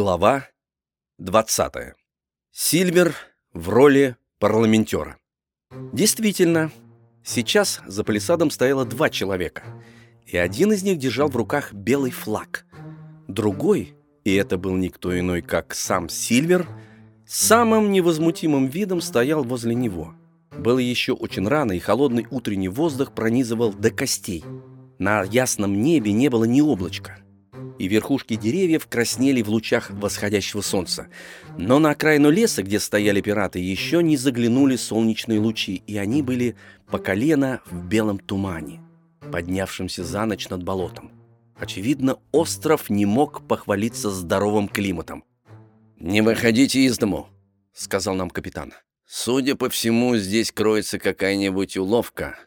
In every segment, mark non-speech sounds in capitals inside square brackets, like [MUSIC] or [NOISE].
Глава 20. Сильвер в роли парламентера. Действительно, сейчас за палисадом стояло два человека, и один из них держал в руках белый флаг. Другой, и это был никто иной, как сам Сильвер, самым невозмутимым видом стоял возле него. Было еще очень рано, и холодный утренний воздух пронизывал до костей. На ясном небе не было ни облачка и верхушки деревьев краснели в лучах восходящего солнца. Но на окраину леса, где стояли пираты, еще не заглянули солнечные лучи, и они были по колено в белом тумане, поднявшемся за ночь над болотом. Очевидно, остров не мог похвалиться здоровым климатом. «Не выходите из дому», — сказал нам капитан. «Судя по всему, здесь кроется какая-нибудь уловка».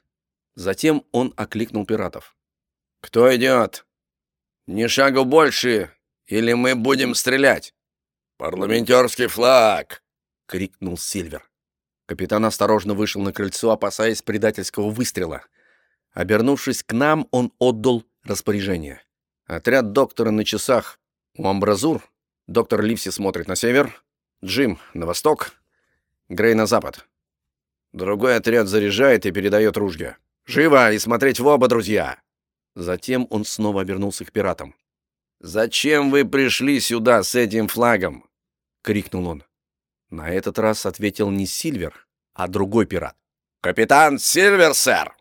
Затем он окликнул пиратов. «Кто идет?» Ни шагу больше, или мы будем стрелять!» «Парламентерский флаг!» — крикнул Сильвер. Капитан осторожно вышел на крыльцо, опасаясь предательского выстрела. Обернувшись к нам, он отдал распоряжение. Отряд доктора на часах у амбразур. Доктор Ливси смотрит на север, Джим — на восток, Грей — на запад. Другой отряд заряжает и передает ружья. «Живо и смотреть в оба, друзья!» Затем он снова обернулся к пиратам. «Зачем вы пришли сюда с этим флагом?» — крикнул он. На этот раз ответил не Сильвер, а другой пират. «Капитан Сильвер, сэр,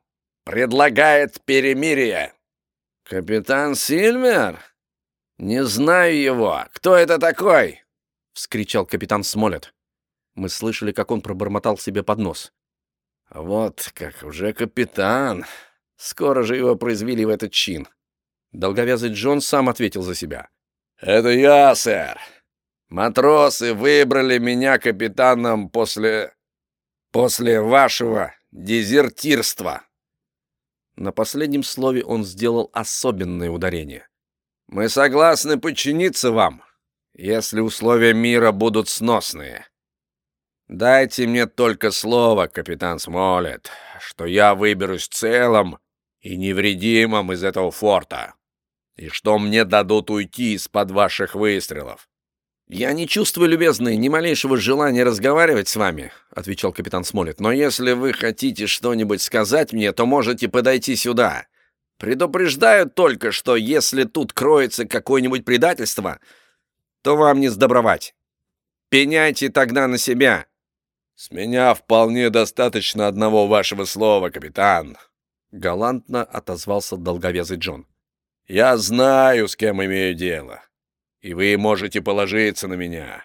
предлагает перемирие». «Капитан Сильвер? Не знаю его. Кто это такой?» — вскричал капитан Смолет. Мы слышали, как он пробормотал себе под нос. «Вот как уже капитан», Скоро же его произвели в этот чин. Долговязый Джон сам ответил за себя. «Это я, сэр. Матросы выбрали меня капитаном после... после вашего дезертирства». На последнем слове он сделал особенное ударение. «Мы согласны подчиниться вам, если условия мира будут сносные. Дайте мне только слово, капитан Смолет, что я выберусь целым и невредимым из этого форта, и что мне дадут уйти из-под ваших выстрелов. «Я не чувствую, любезный, ни малейшего желания разговаривать с вами», — отвечал капитан Смолет. «Но если вы хотите что-нибудь сказать мне, то можете подойти сюда. Предупреждаю только, что если тут кроется какое-нибудь предательство, то вам не сдобровать. Пеняйте тогда на себя». «С меня вполне достаточно одного вашего слова, капитан», — галантно отозвался долговязый Джон. «Я знаю, с кем имею дело, и вы можете положиться на меня».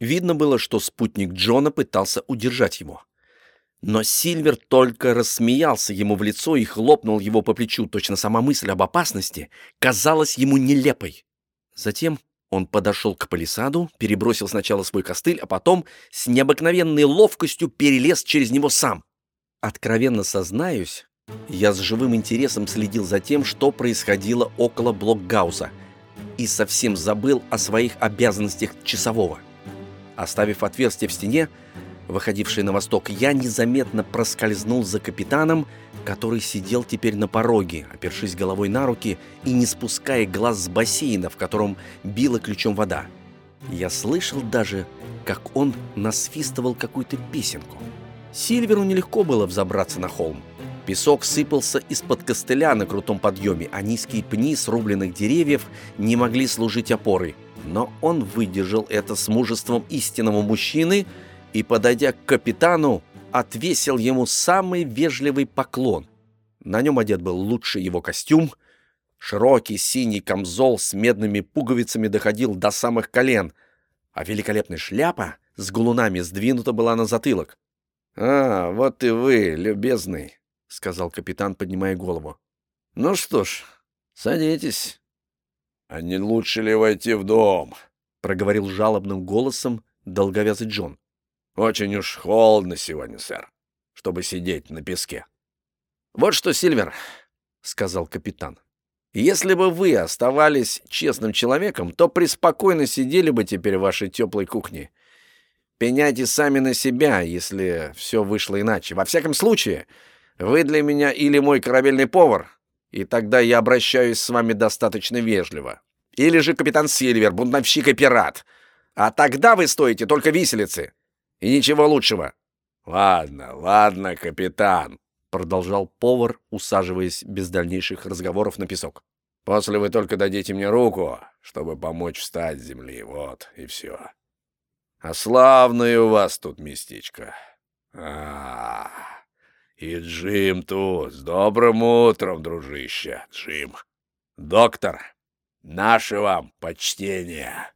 Видно было, что спутник Джона пытался удержать его. Но Сильвер только рассмеялся ему в лицо и хлопнул его по плечу. Точно сама мысль об опасности казалась ему нелепой. Затем он подошел к палисаду, перебросил сначала свой костыль, а потом с необыкновенной ловкостью перелез через него сам. Откровенно сознаюсь, я с живым интересом следил за тем, что происходило около Блокгауза, и совсем забыл о своих обязанностях часового. Оставив отверстие в стене, выходившее на восток, я незаметно проскользнул за капитаном, который сидел теперь на пороге, опершись головой на руки и не спуская глаз с бассейна, в котором била ключом вода. Я слышал даже, как он насвистывал какую-то песенку. Сильверу нелегко было взобраться на холм. Песок сыпался из-под костыля на крутом подъеме, а низкие пни срубленных деревьев не могли служить опорой. Но он выдержал это с мужеством истинного мужчины и, подойдя к капитану, отвесил ему самый вежливый поклон. На нем одет был лучший его костюм. Широкий синий камзол с медными пуговицами доходил до самых колен, а великолепная шляпа с галунами сдвинута была на затылок. «А, вот и вы, любезный!» — сказал капитан, поднимая голову. «Ну что ж, садитесь». «А не лучше ли войти в дом?» — проговорил жалобным голосом долговязый Джон. «Очень уж холодно сегодня, сэр, чтобы сидеть на песке». «Вот что, Сильвер», — сказал капитан, — «если бы вы оставались честным человеком, то преспокойно сидели бы теперь в вашей теплой кухне. Пеняйте сами на себя, если все вышло иначе. Во всяком случае, вы для меня или мой корабельный повар, и тогда я обращаюсь с вами достаточно вежливо. Или же капитан Сильвер, бунтовщик и пират. А тогда вы стоите только виселицы. И ничего лучшего. Ладно, ладно, капитан, продолжал повар, усаживаясь без дальнейших разговоров на песок. После вы только дадите мне руку, чтобы помочь встать с земли. Вот и все. А славное у вас тут местечко. А, -а, -а. И Джим тут. С добрым утром, дружище, Джим. Доктор, наше вам почтение.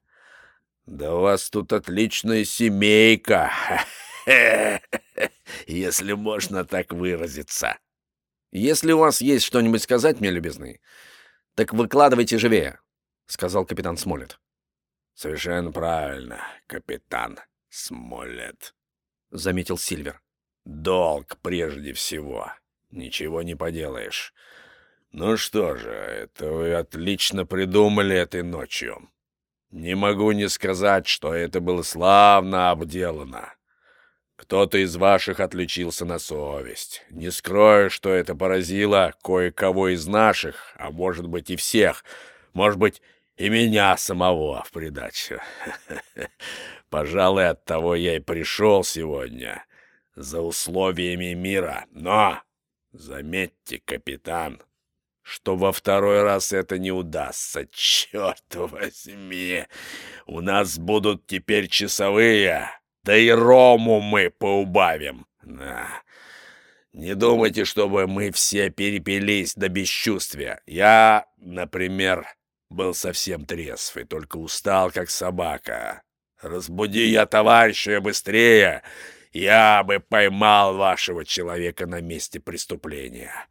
Да у вас тут отличная семейка, [LAUGHS] если можно так выразиться. Если у вас есть что-нибудь сказать мне, любезный, так выкладывайте живее, сказал капитан Смолет. Совершенно правильно, капитан Смолет, заметил Сильвер. Долг прежде всего. Ничего не поделаешь. Ну что же, это вы отлично придумали этой ночью. Не могу не сказать, что это было славно обделано. Кто-то из ваших отличился на совесть. Не скрою, что это поразило кое-кого из наших, а может быть и всех. Может быть, и меня самого в придачу. [LAUGHS] Пожалуй, от того я и пришел сегодня за условиями мира. Но, заметьте, капитан, что во второй раз это не удастся. [LAUGHS] Черт возьми! У нас будут теперь часовые, да и рому мы поубавим. Да. Не думайте, чтобы мы все перепились до бесчувствия. Я, например, был совсем трезв и только устал, как собака. Разбуди я товарища быстрее, я бы поймал вашего человека на месте преступления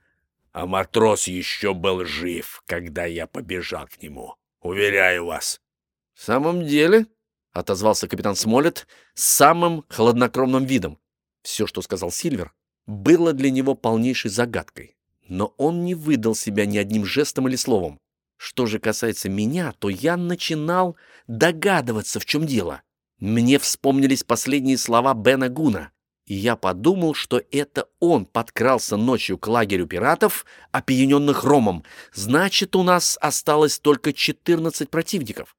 а матрос еще был жив, когда я побежал к нему. Уверяю вас. — В самом деле, — отозвался капитан Смолет с самым хладнокровным видом. Все, что сказал Сильвер, было для него полнейшей загадкой. Но он не выдал себя ни одним жестом или словом. Что же касается меня, то я начинал догадываться, в чем дело. Мне вспомнились последние слова Бена Гуна и я подумал, что это он подкрался ночью к лагерю пиратов, опьяненных ромом. Значит, у нас осталось только 14 противников.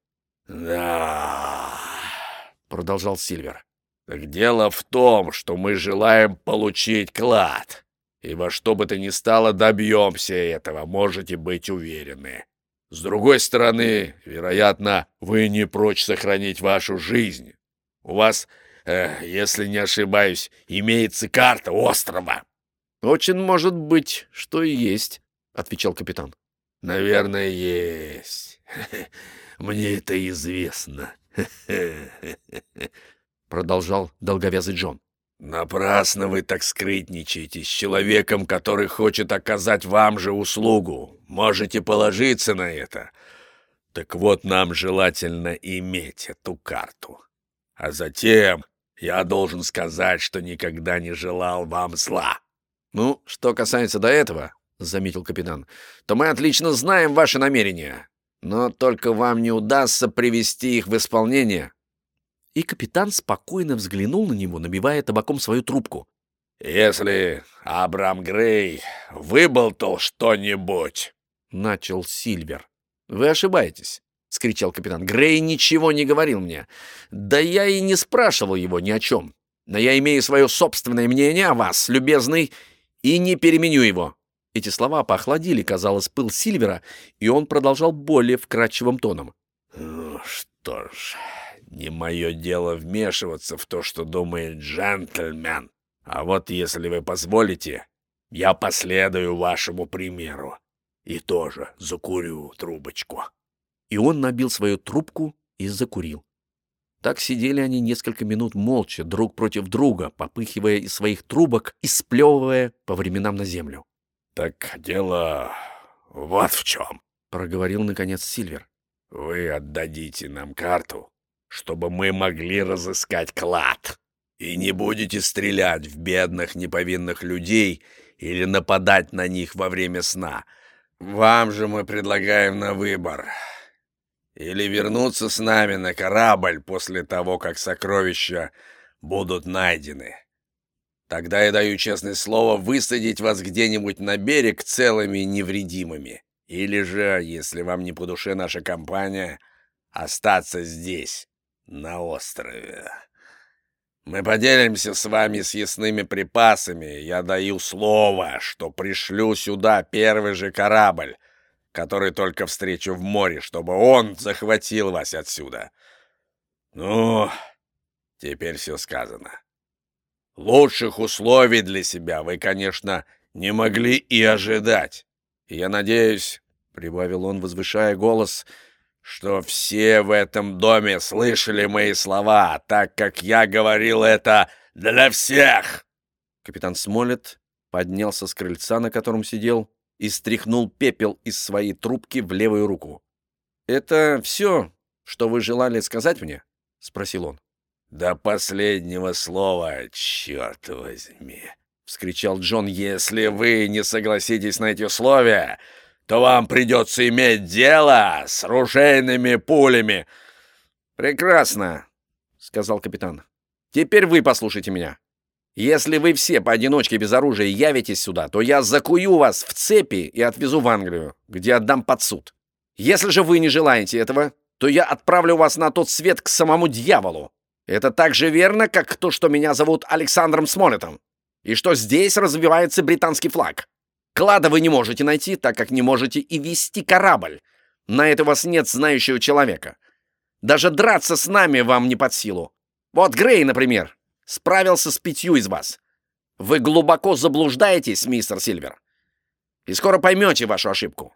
«Да...» — продолжал Сильвер. «Так дело в том, что мы желаем получить клад, и во что бы то ни стало добьемся этого, можете быть уверены. С другой стороны, вероятно, вы не прочь сохранить вашу жизнь. У вас э, если не ошибаюсь, имеется карта острова». «Очень может быть, что и есть», — отвечал капитан. «Наверное, есть. [LAUGHS] Мне это известно», [LAUGHS] — продолжал долговязый Джон. «Напрасно вы так скрытничаете с человеком, который хочет оказать вам же услугу. Можете положиться на это. Так вот, нам желательно иметь эту карту. А затем я должен сказать, что никогда не желал вам зла». «Ну, что касается до этого, — заметил капитан, — то мы отлично знаем ваши намерения, но только вам не удастся привести их в исполнение». И капитан спокойно взглянул на него, набивая табаком свою трубку. «Если Абрам Грей выболтал что-нибудь...» — начал Сильвер. «Вы ошибаетесь. — скричал капитан. «Грей ничего не говорил мне. Да я и не спрашивал его ни о чем. Но я имею свое собственное мнение о вас, любезный, и не переменю его». Эти слова похладили, казалось, пыл Сильвера, и он продолжал более вкрадчивым тоном. «Ну что ж, не мое дело вмешиваться в то, что думает джентльмен. А вот если вы позволите, я последую вашему примеру и тоже закурю трубочку» и он набил свою трубку и закурил. Так сидели они несколько минут молча, друг против друга, попыхивая из своих трубок и сплевывая по временам на землю. «Так дело вот в чем», — проговорил наконец Сильвер. «Вы отдадите нам карту, чтобы мы могли разыскать клад, и не будете стрелять в бедных неповинных людей или нападать на них во время сна. Вам же мы предлагаем на выбор или вернуться с нами на корабль после того, как сокровища будут найдены. Тогда я даю честное слово высадить вас где-нибудь на берег целыми и невредимыми. Или же, если вам не по душе наша компания, остаться здесь, на острове. Мы поделимся с вами съестными припасами. Я даю слово, что пришлю сюда первый же корабль, который только встречу в море, чтобы он захватил вас отсюда. Ну, теперь все сказано. Лучших условий для себя вы, конечно, не могли и ожидать. И я надеюсь, — прибавил он, возвышая голос, — что все в этом доме слышали мои слова, так как я говорил это для всех. Капитан Смолет поднялся с крыльца, на котором сидел, и стряхнул пепел из своей трубки в левую руку. «Это все, что вы желали сказать мне?» — спросил он. «До последнего слова, черт возьми!» — вскричал Джон. «Если вы не согласитесь на эти условия, то вам придется иметь дело с ружейными пулями». «Прекрасно», — сказал капитан. «Теперь вы послушайте меня. Если вы все поодиночке без оружия явитесь сюда, то я закую вас в цепи и отвезу в Англию, где отдам под суд. Если же вы не желаете этого, то я отправлю вас на тот свет к самому дьяволу. Это так же верно, как то, что меня зовут Александром Смолетом, и что здесь развивается британский флаг. Клада вы не можете найти, так как не можете и вести корабль. На это у вас нет знающего человека. Даже драться с нами вам не под силу. Вот Грей, например, справился с пятью из вас. Вы глубоко заблуждаетесь, мистер Сильвер. И скоро поймете вашу ошибку.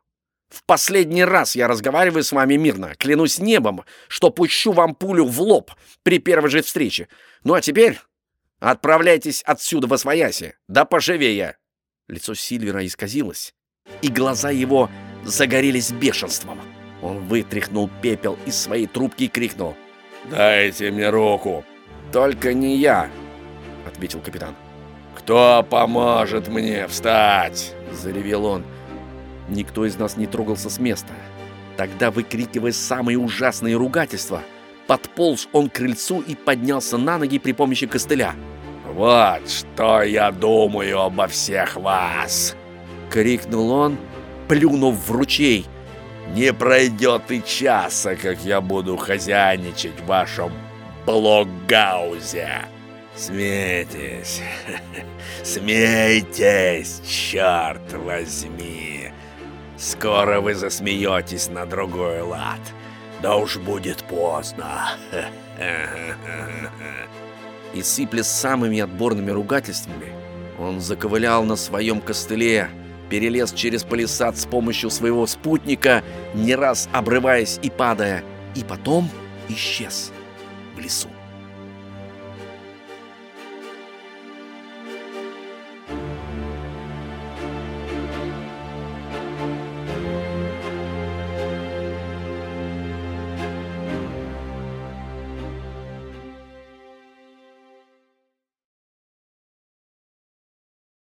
В последний раз я разговариваю с вами мирно. Клянусь небом, что пущу вам пулю в лоб при первой же встрече. Ну а теперь отправляйтесь отсюда во свояси. Да поживее. Лицо Сильвера исказилось, и глаза его загорелись бешенством. Он вытряхнул пепел из своей трубки и крикнул. «Дайте мне руку!» «Только не я!» — ответил капитан. «Кто поможет мне встать?» — заревел он. Никто из нас не трогался с места. Тогда, выкрикивая самые ужасные ругательства, подполз он к крыльцу и поднялся на ноги при помощи костыля. «Вот что я думаю обо всех вас!» — крикнул он, плюнув в ручей. «Не пройдет и часа, как я буду хозяйничать в вашем блокгаузе! Смейтесь, [LAUGHS] смейтесь, черт возьми! Скоро вы засмеетесь на другой лад, да уж будет поздно!» [LAUGHS] и, сыпля самыми отборными ругательствами, он заковылял на своем костыле, перелез через палисад с помощью своего спутника, не раз обрываясь и падая, и потом исчез в лесу.